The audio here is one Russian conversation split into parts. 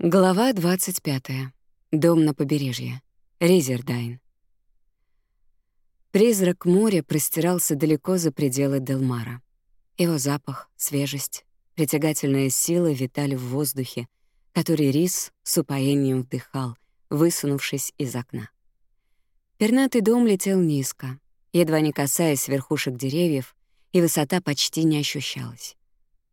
Глава 25. Дом на побережье. Резердайн. Призрак моря простирался далеко за пределы Делмара. Его запах, свежесть, притягательная сила витали в воздухе, который Рис с упоением вдыхал, высунувшись из окна. Пернатый дом летел низко, едва не касаясь верхушек деревьев, и высота почти не ощущалась.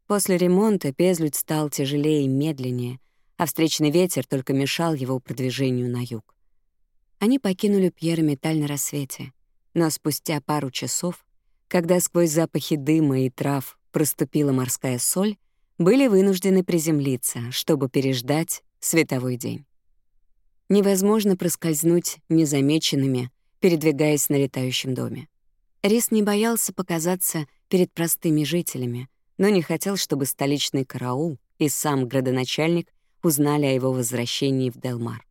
После ремонта Пезлють стал тяжелее и медленнее, а встречный ветер только мешал его продвижению на юг. Они покинули Пьер Металь на рассвете, но спустя пару часов, когда сквозь запахи дыма и трав проступила морская соль, были вынуждены приземлиться, чтобы переждать световой день. Невозможно проскользнуть незамеченными, передвигаясь на летающем доме. Рис не боялся показаться перед простыми жителями, но не хотел, чтобы столичный караул и сам градоначальник узнали о его возвращении в Делмар.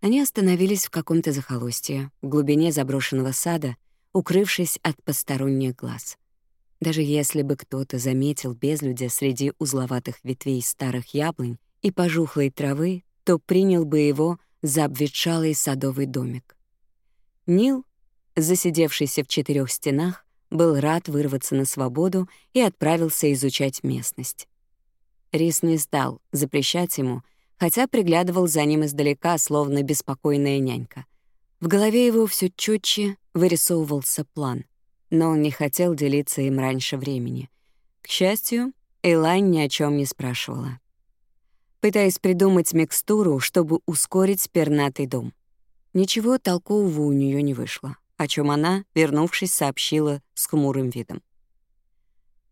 Они остановились в каком-то захолустье, в глубине заброшенного сада, укрывшись от посторонних глаз. Даже если бы кто-то заметил безлюдя среди узловатых ветвей старых яблонь и пожухлой травы, то принял бы его за обветшалый садовый домик. Нил, засидевшийся в четырех стенах, был рад вырваться на свободу и отправился изучать местность. Рис не стал запрещать ему, хотя приглядывал за ним издалека, словно беспокойная нянька. В голове его все четче вырисовывался план, но он не хотел делиться им раньше времени. К счастью, Элайн ни о чем не спрашивала. Пытаясь придумать микстуру, чтобы ускорить пернатый дом. Ничего толкового у нее не вышло, о чем она, вернувшись, сообщила с хмурым видом.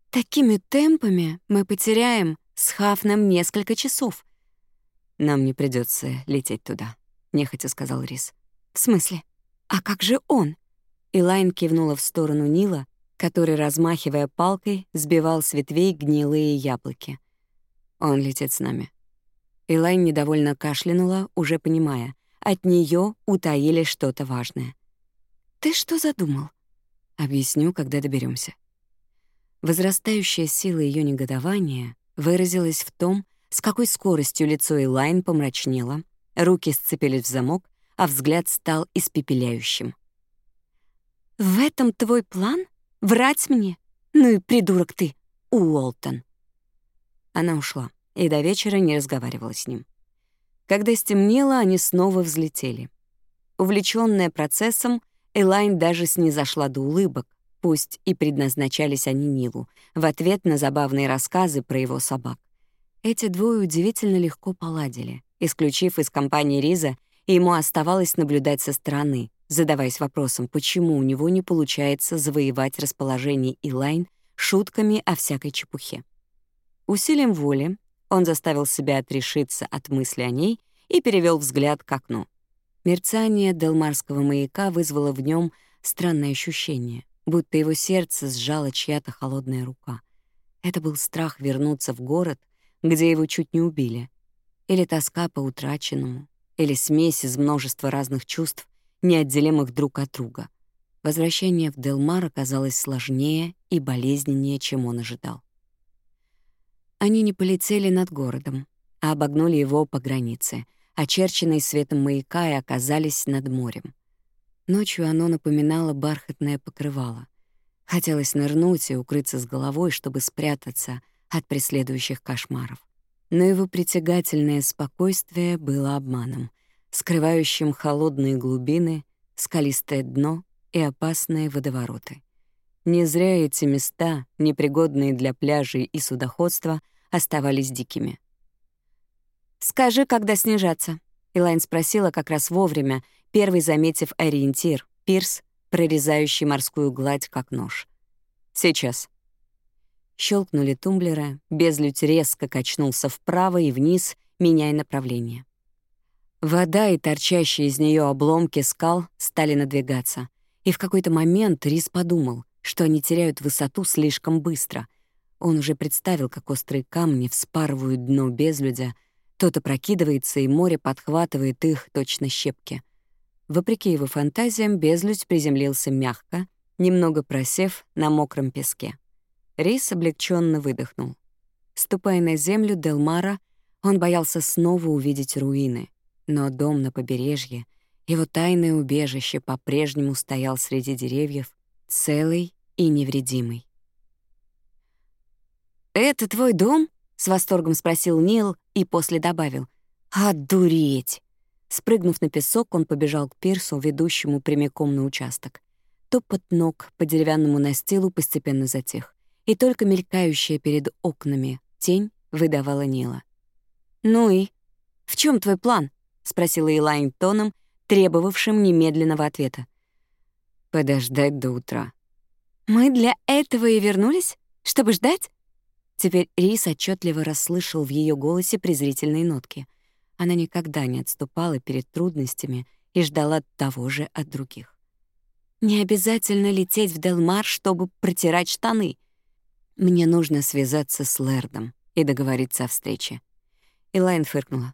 «Такими темпами мы потеряем Схав нам несколько часов». «Нам не придется лететь туда», — нехотя сказал Рис. «В смысле? А как же он?» Элайн кивнула в сторону Нила, который, размахивая палкой, сбивал с ветвей гнилые яблоки. «Он летит с нами». Элайн недовольно кашлянула, уже понимая, от нее утаили что-то важное. «Ты что задумал?» «Объясню, когда доберемся. Возрастающая сила ее негодования выразилось в том, с какой скоростью лицо Элайн помрачнело, руки сцепились в замок, а взгляд стал испепеляющим. «В этом твой план? Врать мне? Ну и придурок ты, Уолтон!» Она ушла и до вечера не разговаривала с ним. Когда стемнело, они снова взлетели. Увлечённая процессом, Элайн даже снизошла до улыбок, пусть и предназначались они Нилу, в ответ на забавные рассказы про его собак. Эти двое удивительно легко поладили. Исключив из компании Риза, ему оставалось наблюдать со стороны, задаваясь вопросом, почему у него не получается завоевать расположение Илайн шутками о всякой чепухе. Усилием воли он заставил себя отрешиться от мысли о ней и перевел взгляд к окну. Мерцание Делмарского маяка вызвало в нем странное ощущение — будто его сердце сжала чья-то холодная рука. Это был страх вернуться в город, где его чуть не убили, или тоска по утраченному, или смесь из множества разных чувств, неотделимых друг от друга. Возвращение в Делмар оказалось сложнее и болезненнее, чем он ожидал. Они не полетели над городом, а обогнули его по границе, очерченной светом маяка и оказались над морем. Ночью оно напоминало бархатное покрывало. Хотелось нырнуть и укрыться с головой, чтобы спрятаться от преследующих кошмаров. Но его притягательное спокойствие было обманом, скрывающим холодные глубины, скалистое дно и опасные водовороты. Не зря эти места, непригодные для пляжей и судоходства, оставались дикими. «Скажи, когда снижаться?» Элайн спросила как раз вовремя, первый заметив ориентир, пирс, прорезающий морскую гладь как нож. «Сейчас». Щелкнули тумблеры, безлюдь резко качнулся вправо и вниз, меняя направление. Вода и торчащие из нее обломки скал стали надвигаться, и в какой-то момент Рис подумал, что они теряют высоту слишком быстро. Он уже представил, как острые камни вспарывают дно безлюдя, тот опрокидывается, и море подхватывает их точно щепки — вопреки его фантазиям, безлюдь приземлился мягко, немного просев на мокром песке. Рейс облегченно выдохнул. Ступая на землю Делмара, он боялся снова увидеть руины. Но дом на побережье, его тайное убежище по-прежнему стоял среди деревьев, целый и невредимый. «Это твой дом?» — с восторгом спросил Нил и после добавил. «Одуреть!» Спрыгнув на песок, он побежал к пирсу, ведущему прямиком на участок. Топот ног по деревянному настилу постепенно затих, и только мелькающая перед окнами тень выдавала Нила. «Ну и? В чем твой план?» — спросила Элайн тоном, требовавшим немедленного ответа. «Подождать до утра». «Мы для этого и вернулись? Чтобы ждать?» Теперь Рис отчетливо расслышал в ее голосе презрительные нотки — она никогда не отступала перед трудностями и ждала того же от других. «Не обязательно лететь в Делмар, чтобы протирать штаны. Мне нужно связаться с Лэрдом и договориться о встрече». Элайн фыркнула.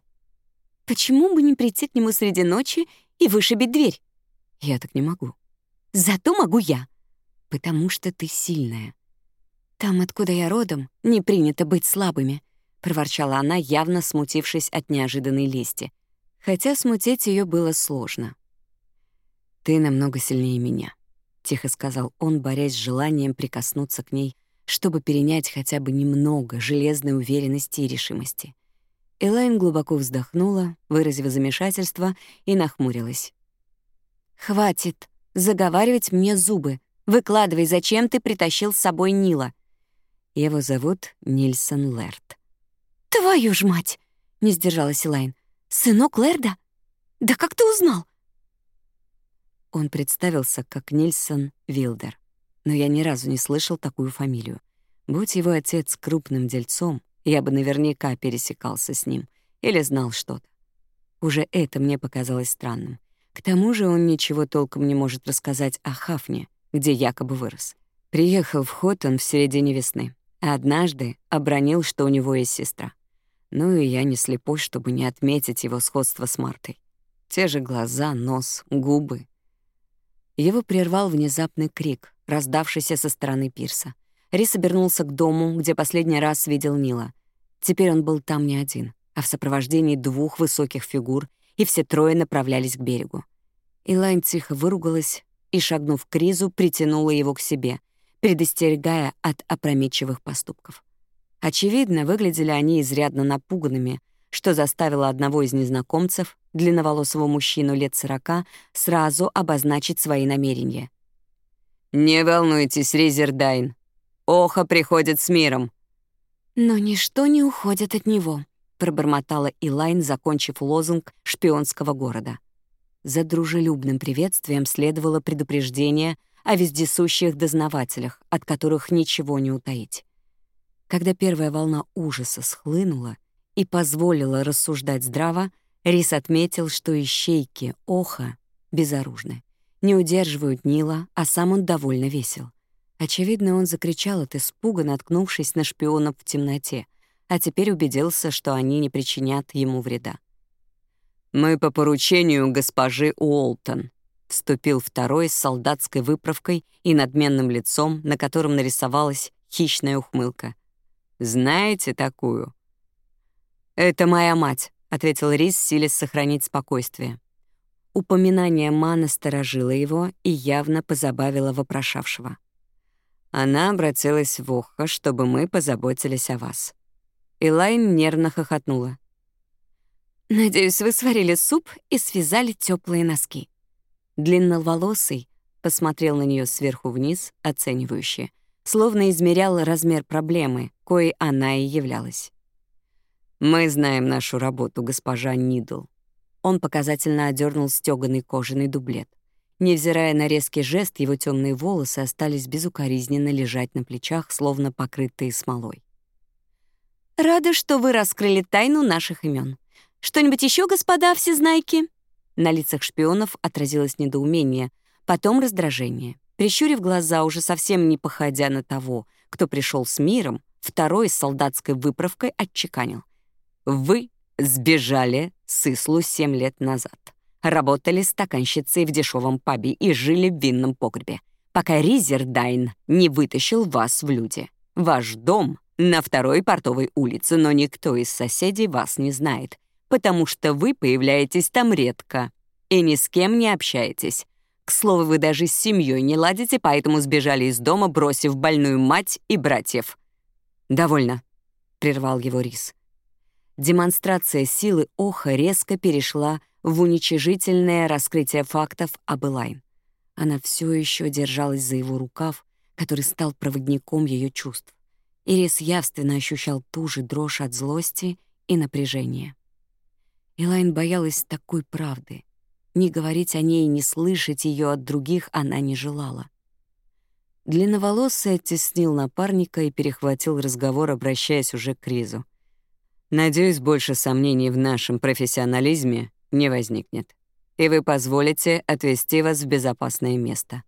«Почему бы не прийти к нему среди ночи и вышибить дверь?» «Я так не могу». «Зато могу я». «Потому что ты сильная». «Там, откуда я родом, не принято быть слабыми», проворчала она, явно смутившись от неожиданной лести. Хотя смутить ее было сложно. «Ты намного сильнее меня», — тихо сказал он, борясь с желанием прикоснуться к ней, чтобы перенять хотя бы немного железной уверенности и решимости. Элайн глубоко вздохнула, выразив замешательство, и нахмурилась. «Хватит заговаривать мне зубы. Выкладывай, зачем ты притащил с собой Нила?» «Его зовут Нильсон Лерт», «Твою ж мать!» — не сдержалась Элайн. «Сынок Лерда? Да как ты узнал?» Он представился как Нильсон Вилдер, но я ни разу не слышал такую фамилию. Будь его отец крупным дельцом, я бы наверняка пересекался с ним или знал что-то. Уже это мне показалось странным. К тому же он ничего толком не может рассказать о Хафне, где якобы вырос. Приехал в Хоттон в середине весны, а однажды обронил, что у него есть сестра. Ну и я не слепой, чтобы не отметить его сходство с Мартой. Те же глаза, нос, губы. Его прервал внезапный крик, раздавшийся со стороны пирса. Рис обернулся к дому, где последний раз видел Нила. Теперь он был там не один, а в сопровождении двух высоких фигур, и все трое направлялись к берегу. Илайн тихо выругалась и, шагнув к Ризу, притянула его к себе, предостерегая от опрометчивых поступков очевидно, выглядели они изрядно напуганными, что заставило одного из незнакомцев, длинноволосого мужчину лет сорока, сразу обозначить свои намерения. «Не волнуйтесь, Резердайн. Оха приходит с миром». «Но ничто не уходит от него», — пробормотала Илайн, закончив лозунг шпионского города. За дружелюбным приветствием следовало предупреждение о вездесущих дознавателях, от которых ничего не утаить. Когда первая волна ужаса схлынула и позволила рассуждать здраво, Рис отметил, что ищейки Оха безоружны, не удерживают Нила, а сам он довольно весел. Очевидно, он закричал от испуга, наткнувшись на шпионов в темноте, а теперь убедился, что они не причинят ему вреда. «Мы по поручению госпожи Уолтон», — вступил второй с солдатской выправкой и надменным лицом, на котором нарисовалась хищная ухмылка. Знаете такую?» «Это моя мать», — ответил Рис, силясь сохранить спокойствие. Упоминание Ма насторожило его и явно позабавило вопрошавшего. Она обратилась в ухо, чтобы мы позаботились о вас. Элайн нервно хохотнула. «Надеюсь, вы сварили суп и связали теплые носки». Длинноволосый посмотрел на нее сверху вниз, оценивающий. — словно измерял размер проблемы, коей она и являлась. «Мы знаем нашу работу, госпожа Нидл». Он показательно одернул стёганный кожаный дублет. Невзирая на резкий жест, его темные волосы остались безукоризненно лежать на плечах, словно покрытые смолой. «Рада, что вы раскрыли тайну наших имен. Что-нибудь еще, господа всезнайки?» На лицах шпионов отразилось недоумение, потом раздражение. Прищурив глаза, уже совсем не походя на того, кто пришел с миром, второй с солдатской выправкой отчеканил. «Вы сбежали с Ислу семь лет назад. Работали стаканщицей в дешевом пабе и жили в винном погребе, пока Ризердайн не вытащил вас в люди. Ваш дом на второй портовой улице, но никто из соседей вас не знает, потому что вы появляетесь там редко и ни с кем не общаетесь, к слову, вы даже с семьей не ладите, поэтому сбежали из дома, бросив больную мать и братьев. «Довольно», — прервал его Рис. Демонстрация силы Оха резко перешла в уничижительное раскрытие фактов об Элайн. Она все еще держалась за его рукав, который стал проводником ее чувств. Ирис явственно ощущал ту же дрожь от злости и напряжения. Элайн боялась такой правды — не говорить о ней, не слышать ее от других она не желала. Длинноволосый оттеснил напарника и перехватил разговор, обращаясь уже к Кризу. «Надеюсь, больше сомнений в нашем профессионализме не возникнет, и вы позволите отвезти вас в безопасное место».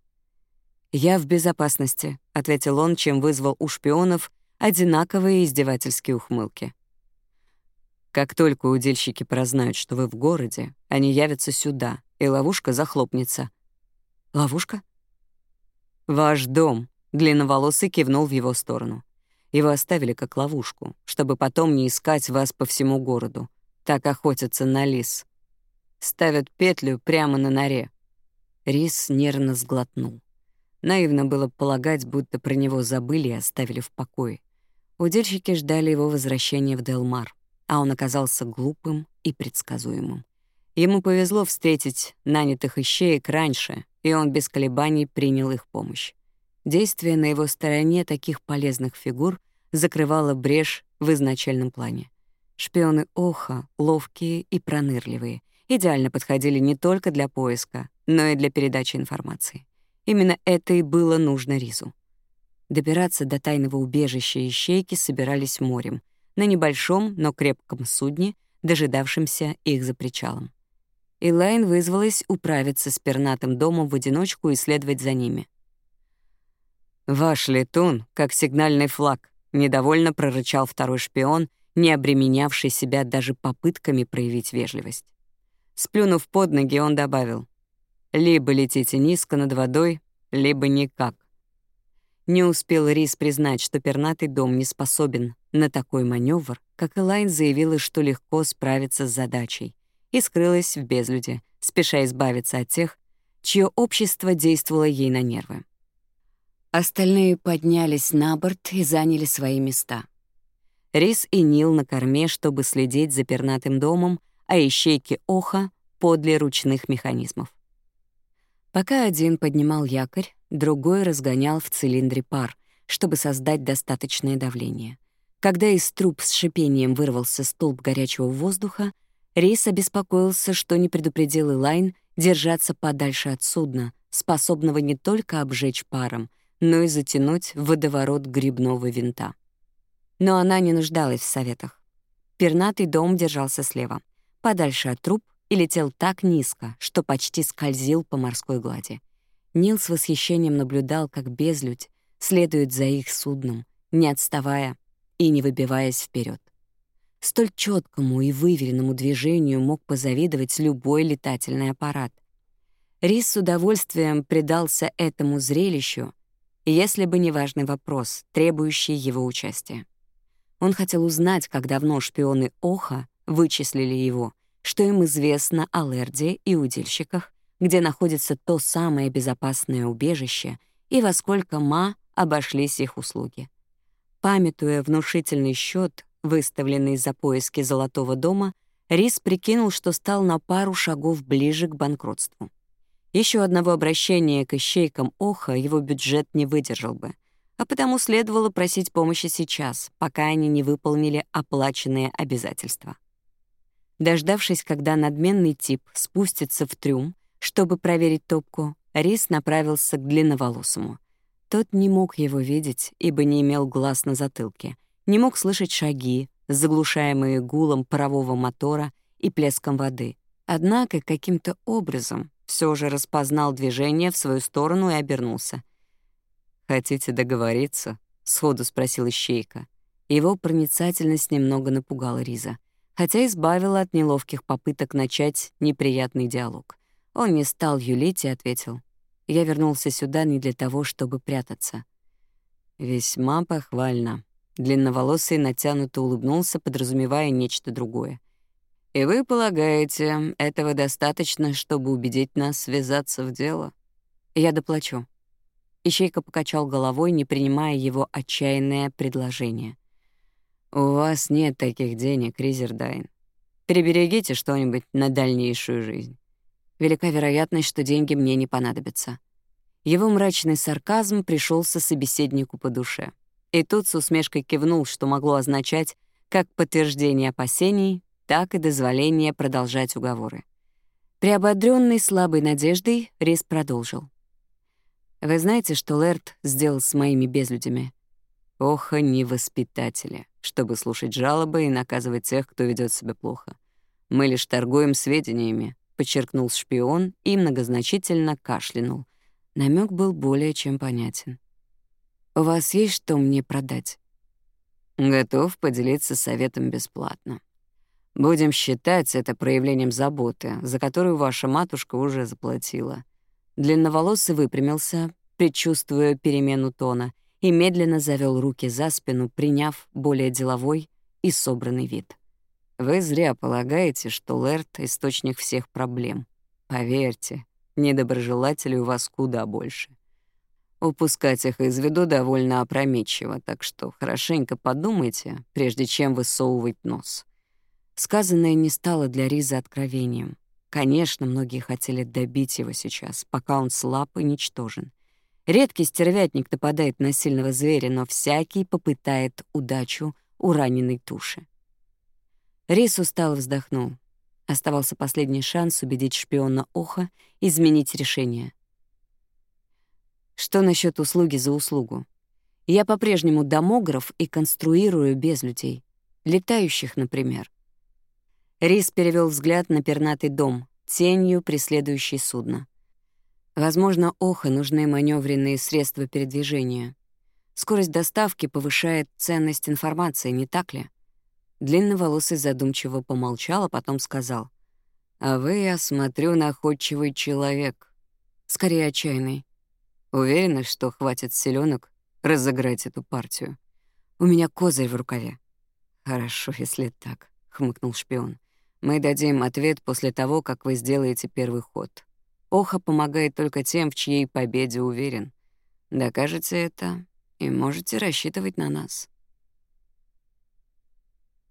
«Я в безопасности», — ответил он, чем вызвал у шпионов одинаковые издевательские ухмылки. Как только удильщики прознают, что вы в городе, они явятся сюда, и ловушка захлопнется. Ловушка? Ваш дом, длинноволосый кивнул в его сторону. Его оставили как ловушку, чтобы потом не искать вас по всему городу. Так охотятся на лис. Ставят петлю прямо на норе. Рис нервно сглотнул. Наивно было полагать, будто про него забыли и оставили в покое. Удельщики ждали его возвращения в Делмар а он оказался глупым и предсказуемым. Ему повезло встретить нанятых ищеек раньше, и он без колебаний принял их помощь. Действие на его стороне таких полезных фигур закрывало брешь в изначальном плане. Шпионы Оха ловкие и пронырливые, идеально подходили не только для поиска, но и для передачи информации. Именно это и было нужно Ризу. Добираться до тайного убежища ищейки собирались морем — на небольшом, но крепком судне, дожидавшемся их за причалом. Элайн вызвалась управиться с пернатым домом в одиночку и следовать за ними. «Ваш летун, как сигнальный флаг», — недовольно прорычал второй шпион, не обременявший себя даже попытками проявить вежливость. Сплюнув под ноги, он добавил, «Либо летите низко над водой, либо никак». Не успел Рис признать, что пернатый дом не способен на такой маневр, как Элайн заявила, что легко справится с задачей, и скрылась в безлюде, спеша избавиться от тех, чье общество действовало ей на нервы. Остальные поднялись на борт и заняли свои места. Рис и Нил на корме, чтобы следить за пернатым домом, а ищейки Оха — подле ручных механизмов. Пока один поднимал якорь, другой разгонял в цилиндре пар, чтобы создать достаточное давление. Когда из труб с шипением вырвался столб горячего воздуха, Рейс обеспокоился, что не предупредил Элайн держаться подальше от судна, способного не только обжечь паром, но и затянуть водоворот грибного винта. Но она не нуждалась в советах. Пернатый дом держался слева, подальше от труб и летел так низко, что почти скользил по морской глади. Нил с восхищением наблюдал, как безлюдь следует за их судном, не отставая и не выбиваясь вперед. Столь четкому и выверенному движению мог позавидовать любой летательный аппарат. Рис с удовольствием предался этому зрелищу, если бы не важный вопрос, требующий его участия. Он хотел узнать, как давно шпионы Оха вычислили его, что им известно о Лерде и удильщиках, где находится то самое безопасное убежище и во сколько ма обошлись их услуги. Памятуя внушительный счет, выставленный за поиски Золотого дома, Рис прикинул, что стал на пару шагов ближе к банкротству. Еще одного обращения к ищейкам Оха его бюджет не выдержал бы, а потому следовало просить помощи сейчас, пока они не выполнили оплаченные обязательства. Дождавшись, когда надменный тип спустится в трюм, чтобы проверить топку, Рис направился к длинноволосому. Тот не мог его видеть, ибо не имел глаз на затылке, не мог слышать шаги, заглушаемые гулом парового мотора и плеском воды. Однако каким-то образом все же распознал движение в свою сторону и обернулся. «Хотите договориться?» — сходу спросил Ищейка. Его проницательность немного напугала Риза, хотя избавила от неловких попыток начать неприятный диалог. Он не стал юлить и ответил. «Я вернулся сюда не для того, чтобы прятаться». Весьма похвально. Длинноволосый натянуто улыбнулся, подразумевая нечто другое. «И вы полагаете, этого достаточно, чтобы убедить нас связаться в дело?» «Я доплачу». Ищейка покачал головой, не принимая его отчаянное предложение. «У вас нет таких денег, Ризердайн. Приберегите что-нибудь на дальнейшую жизнь» велика вероятность, что деньги мне не понадобятся. Его мрачный сарказм пришелся собеседнику по душе. И тот с усмешкой кивнул, что могло означать как подтверждение опасений, так и дозволение продолжать уговоры. Приободрённый слабой надеждой, Рис продолжил. «Вы знаете, что Лэрт сделал с моими безлюдями? Ох, они воспитатели, чтобы слушать жалобы и наказывать тех, кто ведет себя плохо. Мы лишь торгуем сведениями, — подчеркнул шпион и многозначительно кашлянул. Намек был более чем понятен. «У вас есть что мне продать?» «Готов поделиться советом бесплатно. Будем считать это проявлением заботы, за которую ваша матушка уже заплатила». Длинноволосый выпрямился, предчувствуя перемену тона, и медленно завел руки за спину, приняв более деловой и собранный вид. Вы зря полагаете, что Лэрт — источник всех проблем. Поверьте, недоброжелателей у вас куда больше. Упускать их из виду довольно опрометчиво, так что хорошенько подумайте, прежде чем высовывать нос. Сказанное не стало для Риза откровением. Конечно, многие хотели добить его сейчас, пока он слаб и ничтожен. Редкий стервятник нападает на сильного зверя, но всякий попытает удачу у раненой туши. Рис устал, вздохнул. Оставался последний шанс убедить шпиона Оха изменить решение. Что насчет услуги за услугу? Я по-прежнему домограф и конструирую без людей. Летающих, например. Рис перевел взгляд на пернатый дом, тенью преследующий судно. Возможно, Оха нужны маневренные средства передвижения. Скорость доставки повышает ценность информации, не так ли? Длинноволосый задумчиво помолчал, а потом сказал. «А вы, я смотрю, находчивый человек. Скорее, отчаянный. Уверена, что хватит селенок разыграть эту партию. У меня козырь в рукаве». «Хорошо, если так», — хмыкнул шпион. «Мы дадим ответ после того, как вы сделаете первый ход. Оха помогает только тем, в чьей победе уверен. Докажете это, и можете рассчитывать на нас».